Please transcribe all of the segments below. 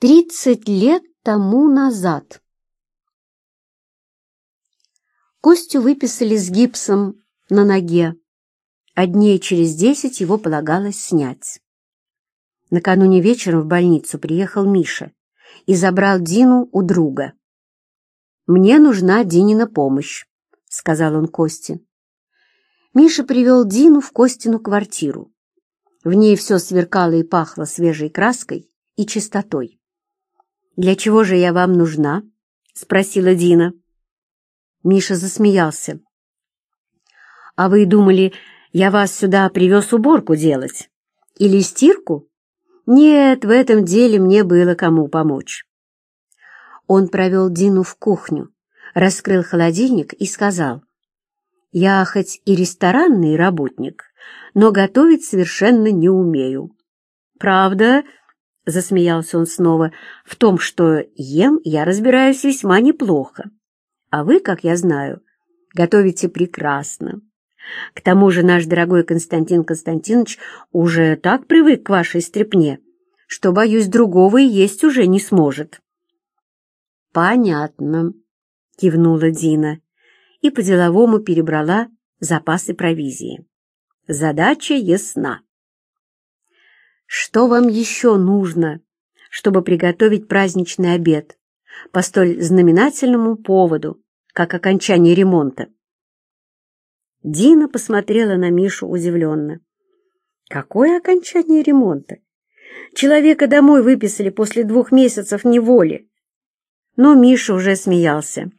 Тридцать лет тому назад. Костю выписали с гипсом на ноге, а дней через десять его полагалось снять. Накануне вечером в больницу приехал Миша и забрал Дину у друга. «Мне нужна Динина помощь», — сказал он Косте. Миша привел Дину в Костину квартиру. В ней все сверкало и пахло свежей краской и чистотой. «Для чего же я вам нужна?» — спросила Дина. Миша засмеялся. «А вы думали, я вас сюда привез уборку делать? Или стирку? Нет, в этом деле мне было кому помочь». Он провел Дину в кухню, раскрыл холодильник и сказал, «Я хоть и ресторанный работник, но готовить совершенно не умею». «Правда?» — засмеялся он снова. «В том, что ем, я разбираюсь весьма неплохо. А вы, как я знаю, готовите прекрасно. К тому же наш дорогой Константин Константинович уже так привык к вашей стряпне, что, боюсь, другого и есть уже не сможет». «Понятно», — кивнула Дина и по-деловому перебрала запасы провизии. «Задача ясна». «Что вам еще нужно, чтобы приготовить праздничный обед по столь знаменательному поводу, как окончание ремонта?» Дина посмотрела на Мишу удивленно. «Какое окончание ремонта? Человека домой выписали после двух месяцев неволи но Миша уже смеялся.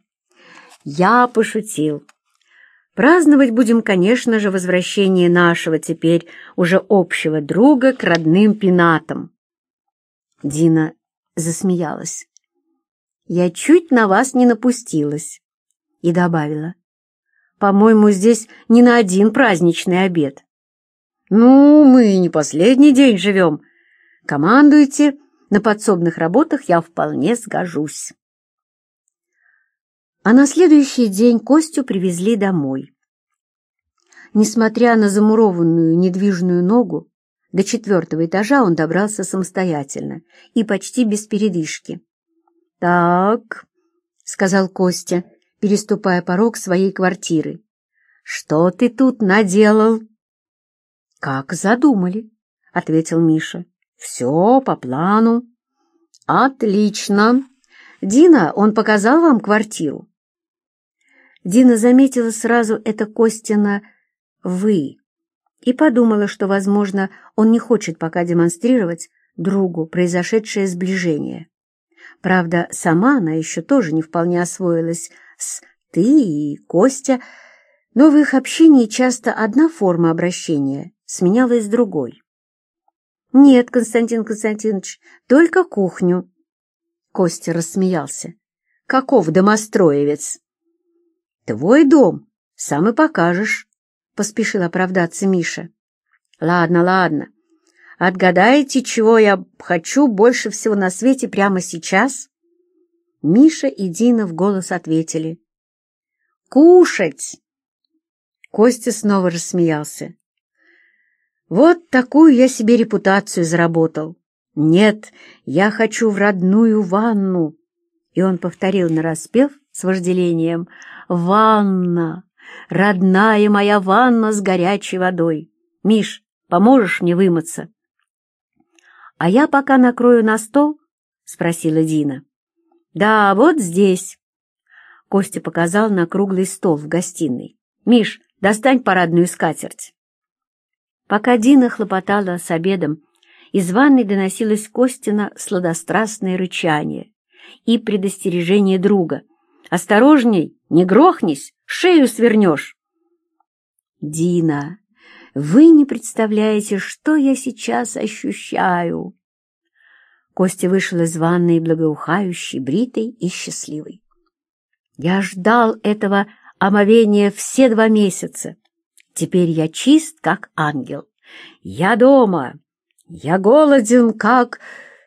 Я пошутил. Праздновать будем, конечно же, возвращение нашего теперь уже общего друга к родным пенатам. Дина засмеялась. Я чуть на вас не напустилась. И добавила. По-моему, здесь не на один праздничный обед. Ну, мы не последний день живем. Командуйте, на подсобных работах я вполне сгожусь. А на следующий день Костю привезли домой. Несмотря на замурованную недвижную ногу, до четвертого этажа он добрался самостоятельно и почти без передышки. «Так», — сказал Костя, переступая порог своей квартиры, — «что ты тут наделал?» «Как задумали», — ответил Миша. «Все по плану». «Отлично. Дина, он показал вам квартиру?» Дина заметила сразу это Костина «вы» и подумала, что, возможно, он не хочет пока демонстрировать другу произошедшее сближение. Правда, сама она еще тоже не вполне освоилась с «ты» и «Костя», но в их общении часто одна форма обращения сменялась другой. «Нет, Константин Константинович, только кухню». Костя рассмеялся. «Каков домостроевец?» «Твой дом, сам и покажешь», — поспешил оправдаться Миша. «Ладно, ладно. Отгадаете, чего я хочу больше всего на свете прямо сейчас?» Миша и Дина в голос ответили. «Кушать!» Костя снова рассмеялся. «Вот такую я себе репутацию заработал. Нет, я хочу в родную ванну!» И он повторил нараспев с вожделением — Ванна! Родная моя ванна с горячей водой! Миш, поможешь мне вымыться? — А я пока накрою на стол? — спросила Дина. — Да, вот здесь. Костя показал на круглый стол в гостиной. — Миш, достань парадную скатерть. Пока Дина хлопотала с обедом, из ванной доносилось Костина сладострастное рычание и предостережение друга. «Осторожней, не грохнись, шею свернешь!» «Дина, вы не представляете, что я сейчас ощущаю!» Костя вышел из ванной благоухающий, бритый и счастливый. «Я ждал этого омовения все два месяца. Теперь я чист, как ангел. Я дома. Я голоден, как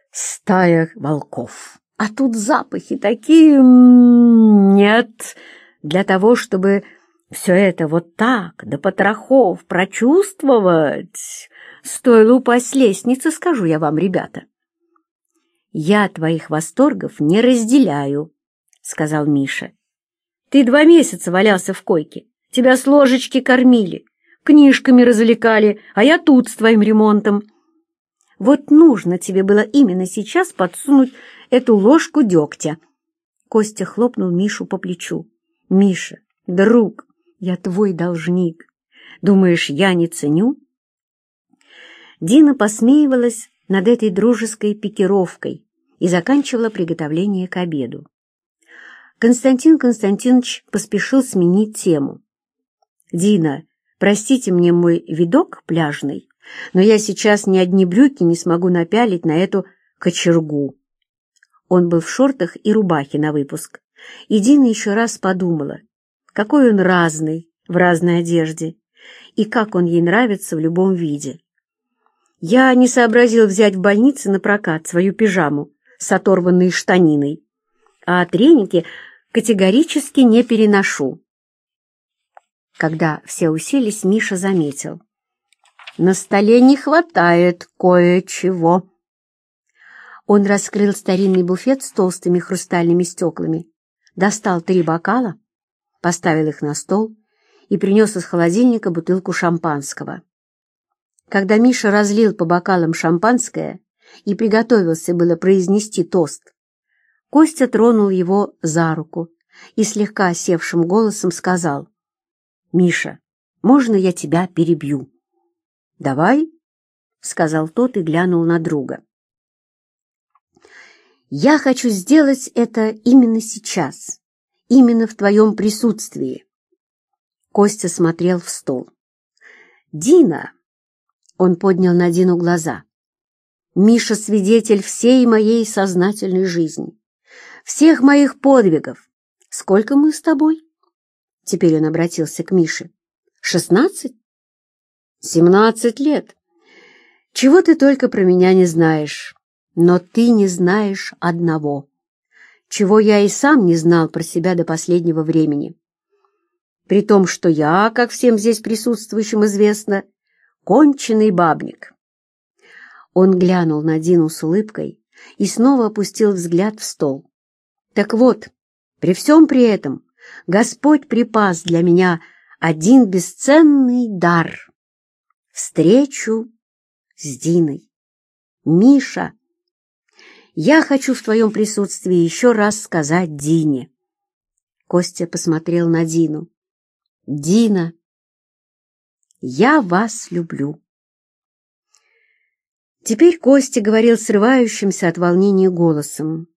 стая волков». А тут запахи такие... Нет, для того, чтобы все это вот так, до потрохов прочувствовать, стоило упасть лестницы, скажу я вам, ребята. «Я твоих восторгов не разделяю», — сказал Миша. «Ты два месяца валялся в койке, тебя с ложечки кормили, книжками развлекали, а я тут с твоим ремонтом. Вот нужно тебе было именно сейчас подсунуть эту ложку дегтя». Костя хлопнул Мишу по плечу. «Миша, друг, я твой должник. Думаешь, я не ценю?» Дина посмеивалась над этой дружеской пикировкой и заканчивала приготовление к обеду. Константин Константинович поспешил сменить тему. «Дина, простите мне мой видок пляжный, но я сейчас ни одни брюки не смогу напялить на эту кочергу». Он был в шортах и рубахе на выпуск, и Дина еще раз подумала, какой он разный в разной одежде, и как он ей нравится в любом виде. Я не сообразил взять в больнице на прокат свою пижаму с оторванной штаниной, а треники категорически не переношу. Когда все уселись, Миша заметил. На столе не хватает кое-чего. Он раскрыл старинный буфет с толстыми хрустальными стеклами, достал три бокала, поставил их на стол и принес из холодильника бутылку шампанского. Когда Миша разлил по бокалам шампанское и приготовился было произнести тост, Костя тронул его за руку и слегка осевшим голосом сказал, «Миша, можно я тебя перебью?» «Давай», — сказал тот и глянул на друга. «Я хочу сделать это именно сейчас, именно в твоем присутствии». Костя смотрел в стол. «Дина!» Он поднял на Дину глаза. «Миша — свидетель всей моей сознательной жизни, всех моих подвигов. Сколько мы с тобой?» Теперь он обратился к Мише. «Шестнадцать?» «Семнадцать лет. Чего ты только про меня не знаешь, но ты не знаешь одного, чего я и сам не знал про себя до последнего времени. При том, что я, как всем здесь присутствующим известно, — конченый бабник. Он глянул на Дину с улыбкой и снова опустил взгляд в стол. Так вот, при всем при этом Господь припас для меня один бесценный дар — встречу с Диной. Миша, я хочу в твоем присутствии еще раз сказать Дине. Костя посмотрел на Дину. Дина, я вас люблю. Теперь Костя говорил срывающимся от волнения голосом.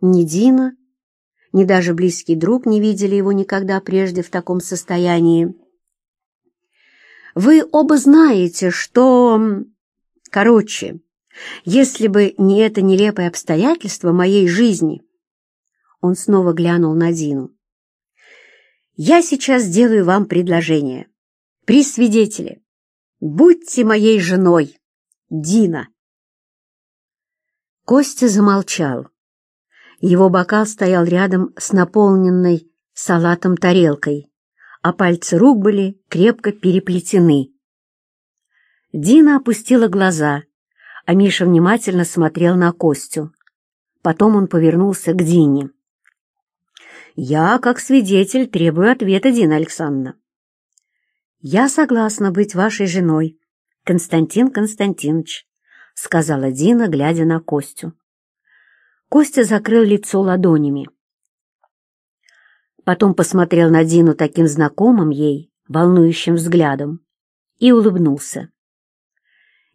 Ни Дина, ни даже близкий друг не видели его никогда прежде в таком состоянии. Вы оба знаете, что... Короче, если бы не это нелепое обстоятельство моей жизни... Он снова глянул на Дину. «Я сейчас сделаю вам предложение при свидетеле. Будьте моей женой, Дина. Костя замолчал. Его бокал стоял рядом с наполненной салатом тарелкой, а пальцы рук были крепко переплетены. Дина опустила глаза, а Миша внимательно смотрел на Костю. Потом он повернулся к Дине. «Я, как свидетель, требую ответа, Дина Александровна. «Я согласна быть вашей женой, Константин Константинович», — сказала Дина, глядя на Костю. Костя закрыл лицо ладонями. Потом посмотрел на Дину таким знакомым ей, волнующим взглядом, и улыбнулся.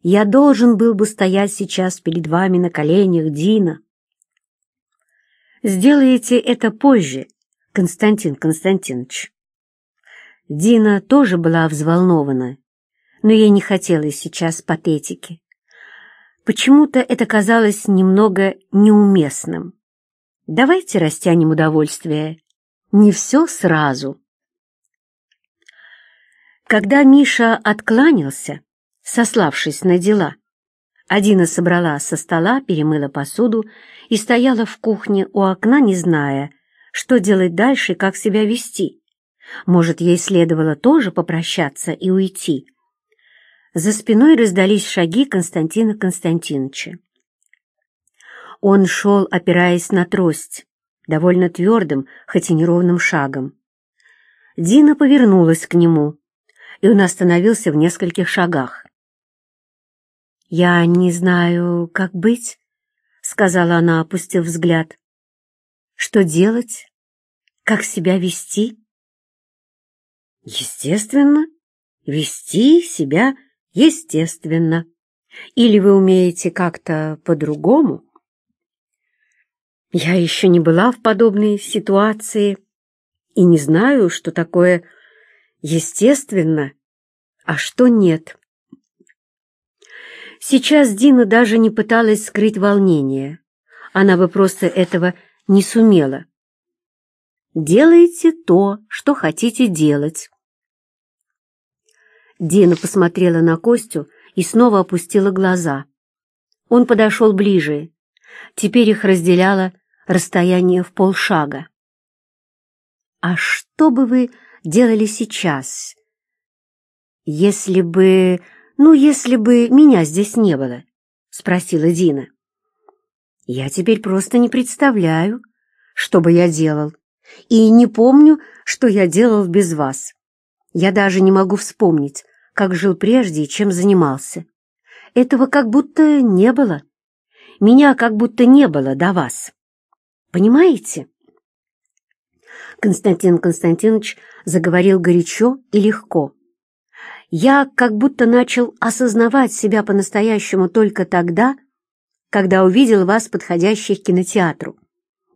«Я должен был бы стоять сейчас перед вами на коленях, Дина». «Сделаете это позже, Константин Константинович». Дина тоже была взволнована, но ей не хотелось сейчас патетики. Почему-то это казалось немного неуместным. Давайте растянем удовольствие. Не все сразу. Когда Миша откланялся, сославшись на дела, Адина собрала со стола, перемыла посуду и стояла в кухне у окна, не зная, что делать дальше и как себя вести. Может, ей следовало тоже попрощаться и уйти. За спиной раздались шаги Константина Константиновича. Он шел, опираясь на трость, довольно твердым, хоть и неровным шагом. Дина повернулась к нему, и он остановился в нескольких шагах. «Я не знаю, как быть», — сказала она, опустив взгляд. «Что делать? Как себя вести?» «Естественно, вести себя естественно. Или вы умеете как-то по-другому?» Я еще не была в подобной ситуации и не знаю, что такое естественно, а что нет. Сейчас Дина даже не пыталась скрыть волнение. Она бы просто этого не сумела. «Делайте то, что хотите делать». Дина посмотрела на Костю и снова опустила глаза. Он подошел ближе Теперь их разделяло расстояние в полшага. «А что бы вы делали сейчас, если бы... ну, если бы меня здесь не было?» — спросила Дина. «Я теперь просто не представляю, что бы я делал, и не помню, что я делал без вас. Я даже не могу вспомнить, как жил прежде и чем занимался. Этого как будто не было меня как будто не было до вас. Понимаете? Константин Константинович заговорил горячо и легко. Я как будто начал осознавать себя по-настоящему только тогда, когда увидел вас подходящих к кинотеатру.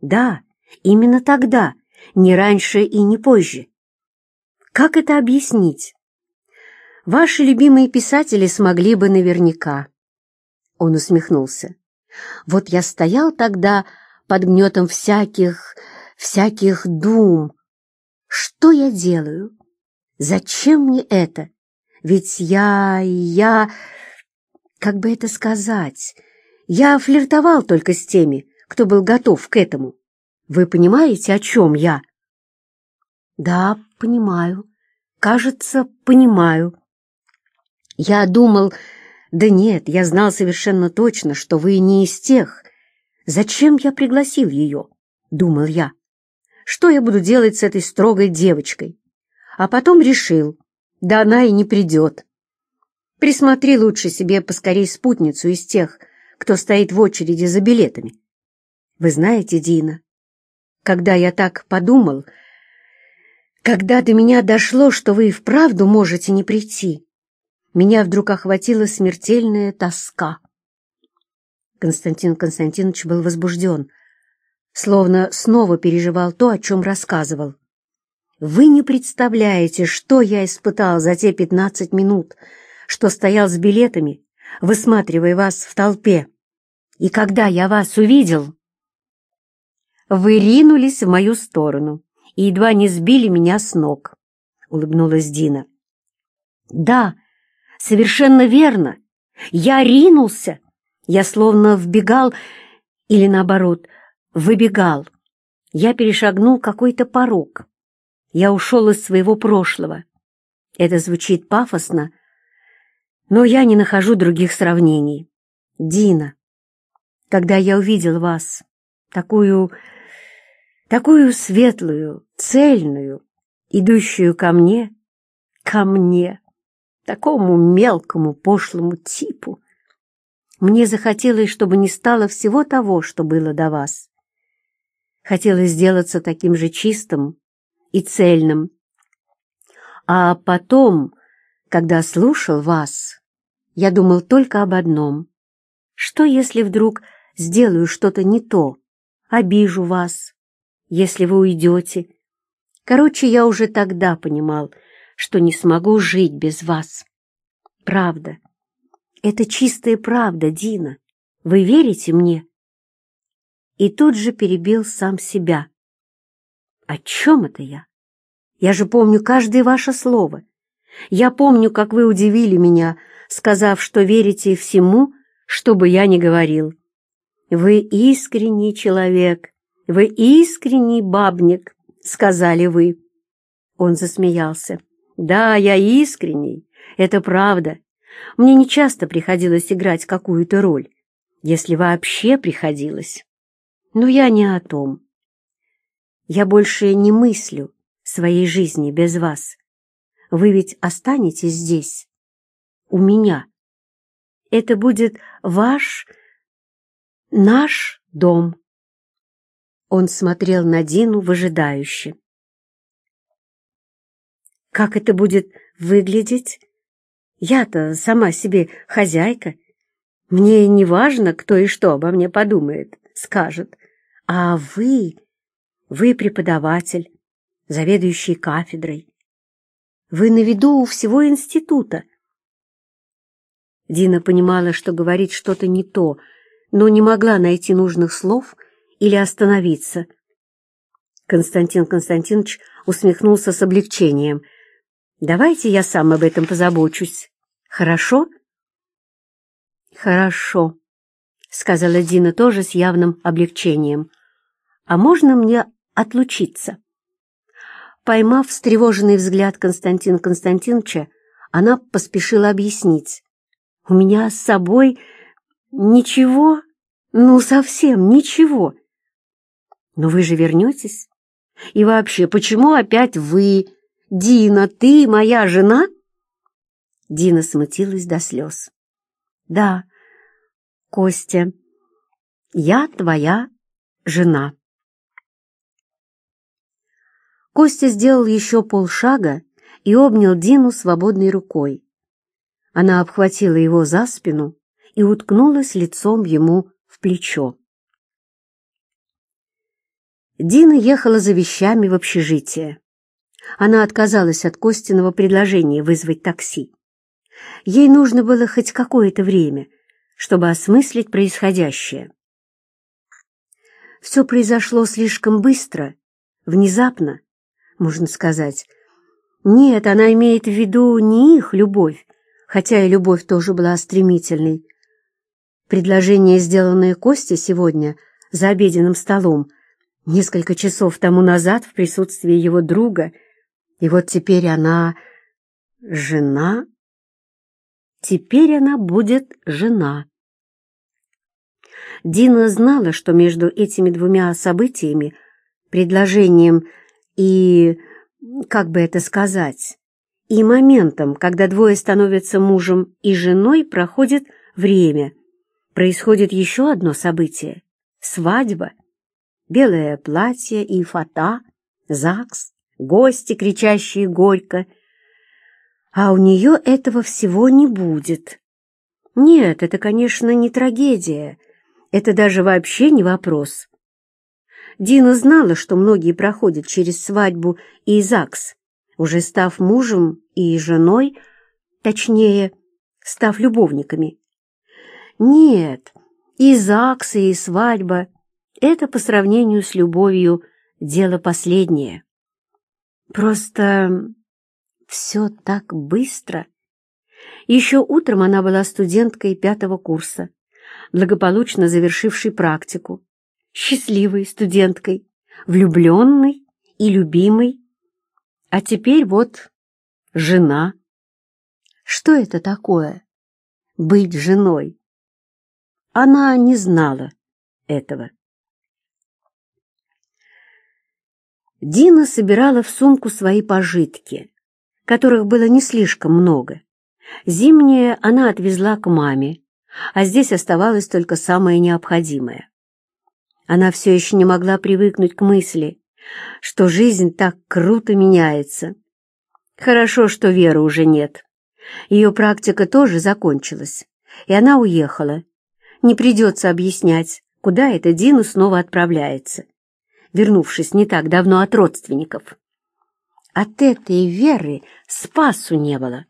Да, именно тогда, не раньше и не позже. Как это объяснить? Ваши любимые писатели смогли бы наверняка. Он усмехнулся. Вот я стоял тогда под гнетом всяких, всяких дум. Что я делаю? Зачем мне это? Ведь я, я... Как бы это сказать? Я флиртовал только с теми, кто был готов к этому. Вы понимаете, о чем я? Да, понимаю. Кажется, понимаю. Я думал, да нет, я знал совершенно точно, что вы не из тех. Зачем я пригласил ее? Думал я. Что я буду делать с этой строгой девочкой? А потом решил, да она и не придет. Присмотри лучше себе поскорей спутницу из тех, кто стоит в очереди за билетами. Вы знаете, Дина, когда я так подумал, когда до меня дошло, что вы и вправду можете не прийти, меня вдруг охватила смертельная тоска. Константин Константинович был возбужден, словно снова переживал то, о чем рассказывал. «Вы не представляете, что я испытал за те пятнадцать минут, что стоял с билетами, высматривая вас в толпе. И когда я вас увидел, вы ринулись в мою сторону и едва не сбили меня с ног», — улыбнулась Дина. «Да, Совершенно верно. Я ринулся. Я словно вбегал, или наоборот, выбегал. Я перешагнул какой-то порог. Я ушел из своего прошлого. Это звучит пафосно, но я не нахожу других сравнений. Дина, когда я увидел вас, такую, такую светлую, цельную, идущую ко мне, ко мне, такому мелкому, пошлому типу. Мне захотелось, чтобы не стало всего того, что было до вас. Хотелось сделаться таким же чистым и цельным. А потом, когда слушал вас, я думал только об одном. Что, если вдруг сделаю что-то не то, обижу вас, если вы уйдете? Короче, я уже тогда понимал, что не смогу жить без вас. Правда. Это чистая правда, Дина. Вы верите мне? И тут же перебил сам себя. О чем это я? Я же помню каждое ваше слово. Я помню, как вы удивили меня, сказав, что верите всему, что бы я ни говорил. Вы искренний человек, вы искренний бабник, сказали вы. Он засмеялся. Да, я искренний, это правда. Мне нечасто приходилось играть какую-то роль. если вообще приходилось. Но я не о том. Я больше не мыслю своей жизни без вас. Вы ведь останетесь здесь, у меня. Это будет ваш, наш дом. Он смотрел на Дину выжидающе. Как это будет выглядеть? Я-то сама себе хозяйка. Мне не важно, кто и что обо мне подумает, скажет. А вы, вы преподаватель, заведующий кафедрой. Вы на виду у всего института. Дина понимала, что говорит что-то не то, но не могла найти нужных слов или остановиться. Константин Константинович усмехнулся с облегчением. «Давайте я сам об этом позабочусь. Хорошо?» «Хорошо», — сказала Дина тоже с явным облегчением. «А можно мне отлучиться?» Поймав встревоженный взгляд Константина Константиновича, она поспешила объяснить. «У меня с собой ничего, ну, совсем ничего». «Но вы же вернетесь? И вообще, почему опять вы? Дина, ты моя жена?» Дина смутилась до слез. «Да, Костя, я твоя жена». Костя сделал еще полшага и обнял Дину свободной рукой. Она обхватила его за спину и уткнулась лицом ему в плечо. Дина ехала за вещами в общежитие. Она отказалась от Костиного предложения вызвать такси. Ей нужно было хоть какое-то время, чтобы осмыслить происходящее. Все произошло слишком быстро, внезапно, можно сказать. Нет, она имеет в виду не их любовь, хотя и любовь тоже была стремительной. Предложение, сделанное Косте сегодня за обеденным столом, несколько часов тому назад в присутствии его друга, и вот теперь она жена. Теперь она будет жена. Дина знала, что между этими двумя событиями, предложением и, как бы это сказать, и моментом, когда двое становятся мужем и женой, проходит время. Происходит еще одно событие — свадьба. Белое платье и фата, ЗАГС, гости, кричащие горько. А у нее этого всего не будет. Нет, это, конечно, не трагедия. Это даже вообще не вопрос. Дина знала, что многие проходят через свадьбу и ЗАГС, уже став мужем и женой, точнее, став любовниками. Нет, и ЗАГС, и свадьба — это по сравнению с любовью дело последнее. Просто все так быстро. Еще утром она была студенткой пятого курса, благополучно завершившей практику, счастливой студенткой, влюбленной и любимой. А теперь вот жена. Что это такое? Быть женой? Она не знала этого. Дина собирала в сумку свои пожитки, которых было не слишком много. Зимнее она отвезла к маме, а здесь оставалось только самое необходимое. Она все еще не могла привыкнуть к мысли, что жизнь так круто меняется. Хорошо, что Веры уже нет. Ее практика тоже закончилась, и она уехала. Не придется объяснять, куда эта Дина снова отправляется, вернувшись не так давно от родственников. От этой Веры спасу не было.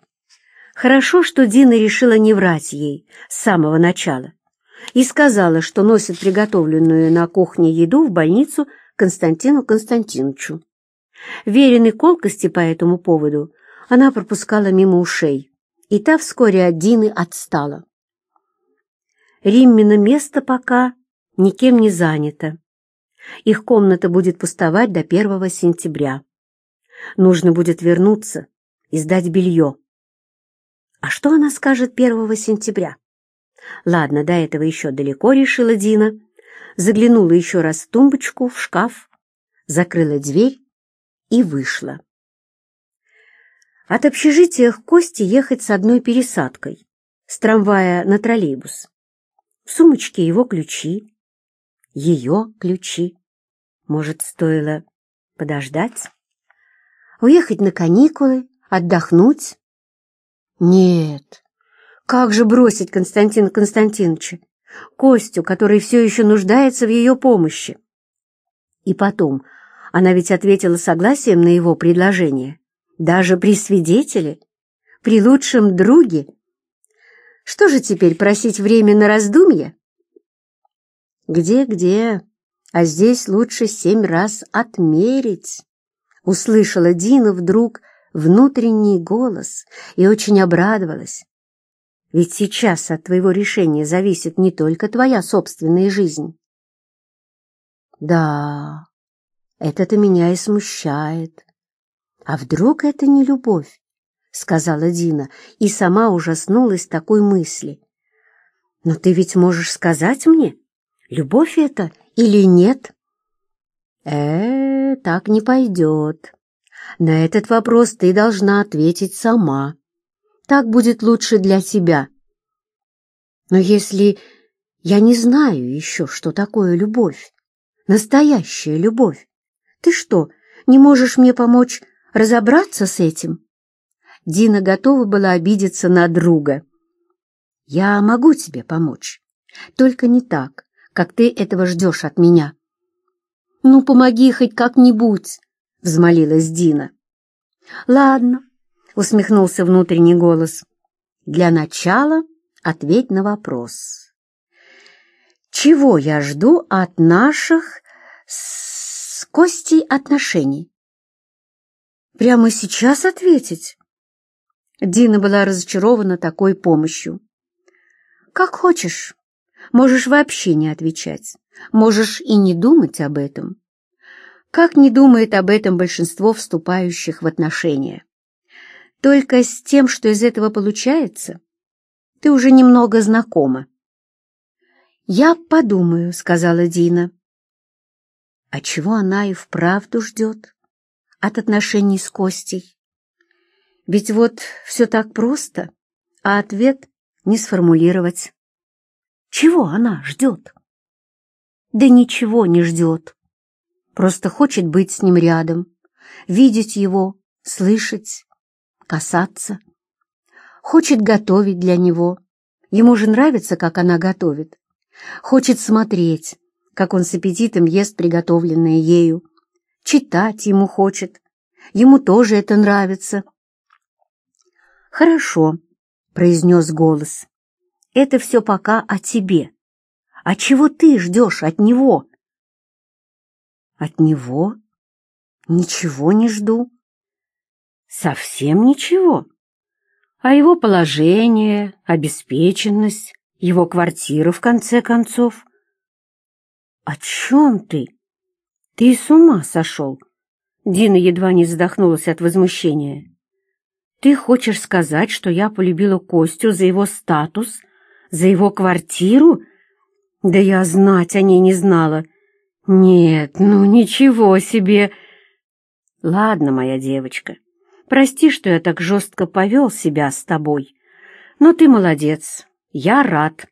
Хорошо, что Дина решила не врать ей с самого начала и сказала, что носит приготовленную на кухне еду в больницу Константину Константиновичу. Веренной колкости по этому поводу она пропускала мимо ушей, и та вскоре от Дины отстала. Риммина место пока никем не занято. Их комната будет пустовать до 1 сентября. Нужно будет вернуться и сдать белье. А что она скажет 1 сентября? Ладно, до этого еще далеко, решила Дина. Заглянула еще раз в тумбочку, в шкаф, закрыла дверь и вышла. От общежития к Косте ехать с одной пересадкой, с трамвая на троллейбус. В сумочке его ключи, ее ключи. Может, стоило подождать? Уехать на каникулы, отдохнуть? Нет, как же бросить Константина Константиновича, Костю, который все еще нуждается в ее помощи? И потом, она ведь ответила согласием на его предложение, даже при свидетеле, при лучшем друге. Что же теперь, просить время на раздумье? Где-где, а здесь лучше семь раз отмерить, услышала Дина вдруг внутренний голос и очень обрадовалась. Ведь сейчас от твоего решения зависит не только твоя собственная жизнь. Да, это-то меня и смущает. А вдруг это не любовь? Сказала Дина и сама ужаснулась такой мысли. Но ты ведь можешь сказать мне, любовь это или нет? Э, так не пойдет. На этот вопрос ты должна ответить сама. Так будет лучше для тебя. Но если я не знаю еще, что такое любовь, настоящая любовь, ты что, не можешь мне помочь разобраться с этим? Дина готова была обидеться на друга. Я могу тебе помочь, только не так, как ты этого ждешь от меня. Ну, помоги хоть как-нибудь, — взмолилась Дина. «Ладно», — усмехнулся внутренний голос. «Для начала ответь на вопрос. Чего я жду от наших с Костей отношений?» «Прямо сейчас ответить?» Дина была разочарована такой помощью. «Как хочешь. Можешь вообще не отвечать. Можешь и не думать об этом. Как не думает об этом большинство вступающих в отношения? Только с тем, что из этого получается, ты уже немного знакома. «Я подумаю», — сказала Дина. А чего она и вправду ждет от отношений с Костей? Ведь вот все так просто, а ответ не сформулировать. Чего она ждет? Да ничего не ждет. Просто хочет быть с ним рядом, видеть его, слышать, касаться. Хочет готовить для него. Ему же нравится, как она готовит. Хочет смотреть, как он с аппетитом ест приготовленное ею. Читать ему хочет. Ему тоже это нравится. «Хорошо», — произнес голос. «Это все пока о тебе. А чего ты ждешь от него?» От него ничего не жду. Совсем ничего. А его положение, обеспеченность, его квартира, в конце концов. О чем ты? Ты с ума сошел? Дина едва не задохнулась от возмущения. Ты хочешь сказать, что я полюбила Костю за его статус, за его квартиру? Да я знать о ней не знала. «Нет, ну ничего себе!» «Ладно, моя девочка, прости, что я так жестко повел себя с тобой, но ты молодец, я рад,